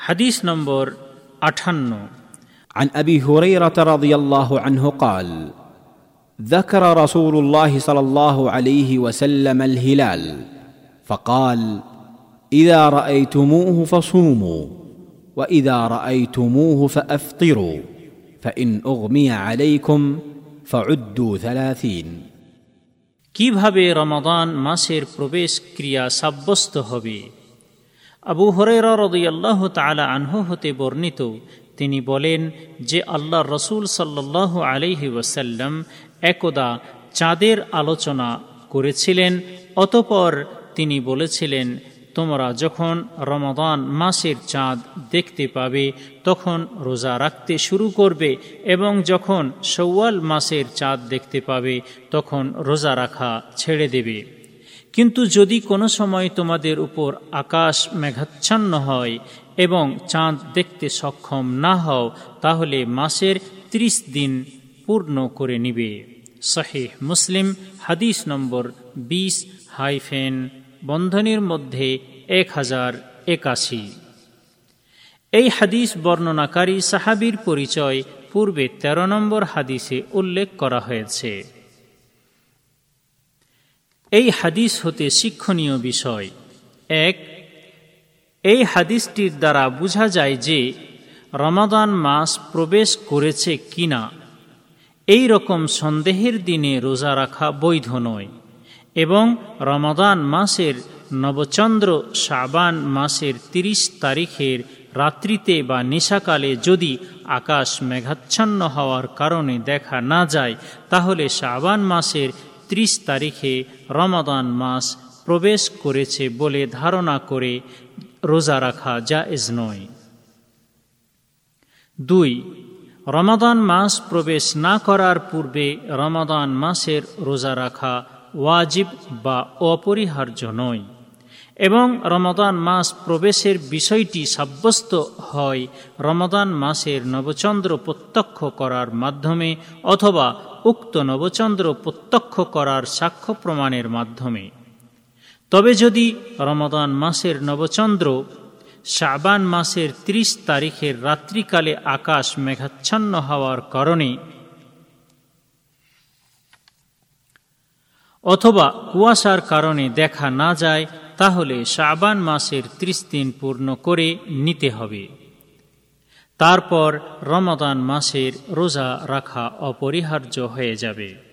হাদিস নম্বর আঠান্ন عن ابي هريره رضي الله عنه قال ذكر رسول الله صلى الله عليه وسلم الهلال فقال اذا رايتموه فصوموا واذا رايتموه فافطروا فان اغمي عليكم فعدوا ثلاثين কিভাবে রমাদান মাসের প্রবেশ ক্রিয়া সাব্যস্ত হবে আবু হরেরা তালা আনহু হতে বর্ণিত, তিনি বলেন যে আল্লাহ রসুল সাল্লাহ আলহি ওয়াসাল্লাম একদা চাঁদের আলোচনা করেছিলেন, অতপর তিনি বলেছিলেন, তোমরা যখন রমাদান মাসের চাঁদ দেখতে পাবে, তখন রোজা রাখতে শুরু করবে এবং যখন সৌয়াল মাসের চাঁদ দেখতে পাবে, তখন রোজা রাখা ছেড়ে দেবে। কিন্তু যদি কোনো সময় তোমাদের উপর আকাশ মেঘাচ্ছন্ন হয় এবং চাঁদ দেখতে সক্ষম না হও, তাহলে মাসের ত্রিশ দিন পূর্ণ করে নিবে। শাহেহ মুসলিম, হাদিস নম্বর বিশ হাইফেন, বন্ধনীর মধ্যে এক হাজার একাশি। এই হাদিস বর্ণনাকারী সাহাবির পরিচয় পূর্বে ১৩ নম্বর হাদিসে উল্লেখ করা হয়েছে। এই হাদিস হতে শিক্ষণীয় বিষয়। এক, এই হাদিসটির দ্বারা বোঝা যায় যে রমাদান মাস প্রবেশ করেছে কিনা। এই রকম সন্দেহের দিনে রোজা রাখা বৈধ নয় এবং রমাদান মাসের নবচন্দ্র শাবান মাসের ৩০ তারিখের রাত্রিতে বা নিশাকালে যদি আকাশ মেঘাচ্ছন্ন হওয়ার কারণে দেখা না যায়, তাহলে শাবান মাসের ৩০ তারিখে রমাদান মাস প্রবেশ করেছে বলে ধারণা করে রোজা রাখা জায়েজ নয়। দুই, রমাদান মাস প্রবেশ না করার পূর্বে রমাদান মাসের রোজা রাখা ওয়াজিব বা অপরিহার্য নয় এবং রমাদান মাস প্রবেশের বিষয়টি সাব্যস্ত হয় রমাদান মাসের নবচন্দ্র প্রত্যক্ষ করার মাধ্যমে অথবা উক্ত নবচন্দ্র প্রত্যক্ষ করার সাক্ষ্য প্রমাণের মাধ্যমে। তবে যদি রমাদান মাসের নবচন্দ্র শাবান মাসের ৩০ তারিখের রাত্রিকালে আকাশ মেঘাচ্ছন্ন হওয়ার কারণে অথবা কুয়াশার কারণে দেখা না যায়, তাহলে শাবান মাসের ত্রিশ দিন পূর্ণ করে নিতে হবে। তারপর রমাদান মাসের রোজা রাখা অপরিহার্য হয়ে যাবে।